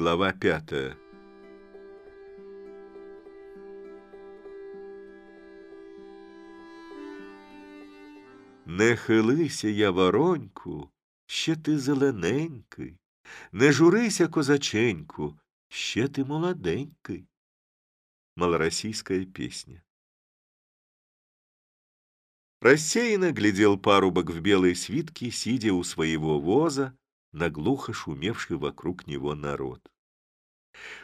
Глава пятая. Не хилися я, вороньку, ще ти зелененький, не журися, козаченьку, ще ти молоденький. Малороссийская песня. Рассеянно глядел парубок в белой свитке, сидя у своего воза, на глухо шумевший вокруг него народ.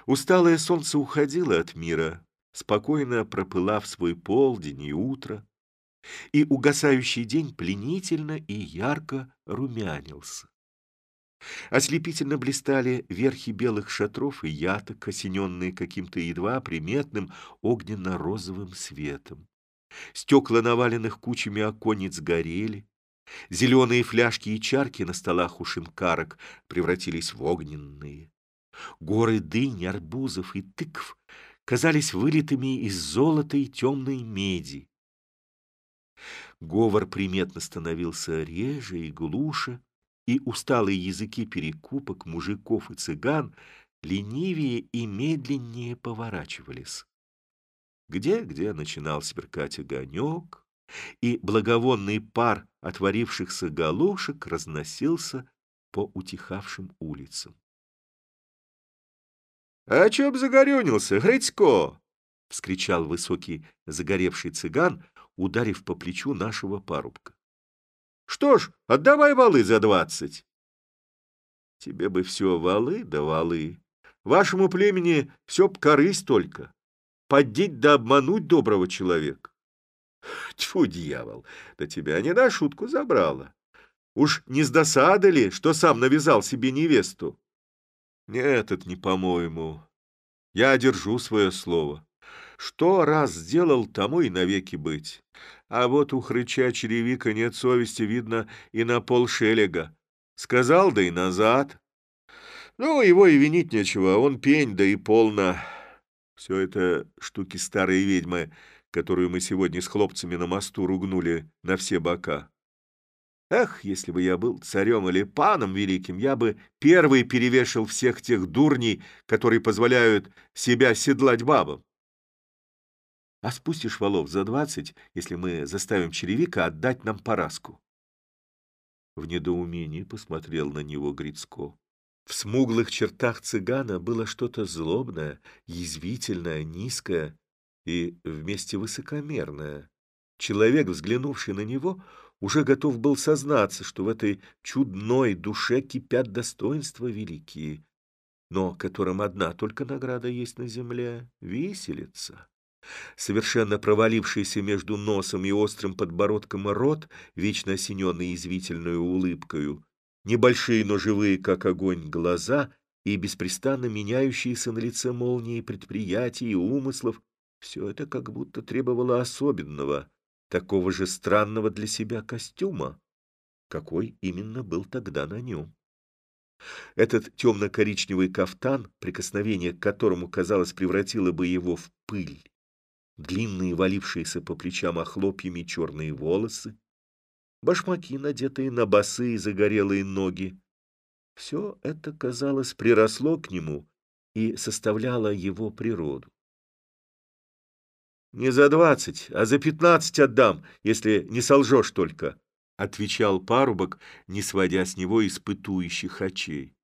Усталое солнце уходило от мира, спокойно пропылав свой полдень и утро, и угасающий день пленительно и ярко румянился. Ослепительно блистали верхи белых шатров и яток, осененные каким-то едва приметным огненно-розовым светом. Стекла наваленных кучами оконниц горели, Зеленые фляжки и чарки на столах у шинкарок превратились в огненные. Горы дынь, арбузов и тыкв казались вылитыми из золота и темной меди. Говор приметно становился реже и глуше, и усталые языки перекупок, мужиков и цыган ленивее и медленнее поворачивались. Где-где начинал сверкать огонек, и благовонный пар отворившихся галушек разносился по утихавшим улицам. — А чё б загорюнился, Грицко? — вскричал высокий загоревший цыган, ударив по плечу нашего парубка. — Что ж, отдавай валы за двадцать. — Тебе бы все валы да валы. Вашему племени все б корысть только. Поддеть да обмануть доброго человека. Тьфу, дьявол, да тебя не на шутку забрала. Уж не с досады ли, что сам навязал себе невесту? Нет, это не по-моему. Я держу свое слово. Что раз сделал, тому и навеки быть. А вот у хрыча черевика нет совести, видно, и на полшелега. Сказал, да и назад. Ну, его и винить нечего, он пень, да и полно. Все это штуки старой ведьмы — которую мы сегодня с хлопцами на мосту ругнули на все бока. Эх, если бы я был царем или паном великим, я бы первый перевешал всех тех дурней, которые позволяют себя седлать бабам. А спустишь валов за двадцать, если мы заставим черевика отдать нам пораску. В недоумении посмотрел на него Грицко. В смуглых чертах цыгана было что-то злобное, язвительное, низкое, и вместе высокомерное. Человек, взглянувший на него, уже готов был сознаться, что в этой чудной душе кипят достоинства великие, но которым одна только награда есть на земле — виселица. Совершенно провалившийся между носом и острым подбородком рот, вечно осененный извительную улыбкою, небольшие, но живые, как огонь, глаза и беспрестанно меняющиеся на лице молнии предприятий и умыслов, все это как будто требовало особенного, такого же странного для себя костюма, какой именно был тогда на нем. Этот темно-коричневый кафтан, прикосновение к которому, казалось, превратило бы его в пыль, длинные валившиеся по плечам охлопьями черные волосы, башмаки, надетые на босые загорелые ноги, все это, казалось, приросло к нему и составляло его природу. «Не за двадцать, а за пятнадцать отдам, если не солжешь только», — отвечал парубок, не сводя с него испытующих очей.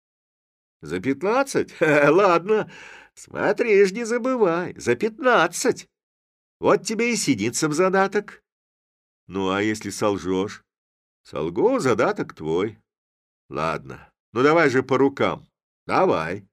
«За пятнадцать? Ладно, смотришь, не забывай, за пятнадцать. Вот тебе и синица в задаток». «Ну, а если солжешь?» «Солгу, задаток твой». «Ладно, ну давай же по рукам, давай».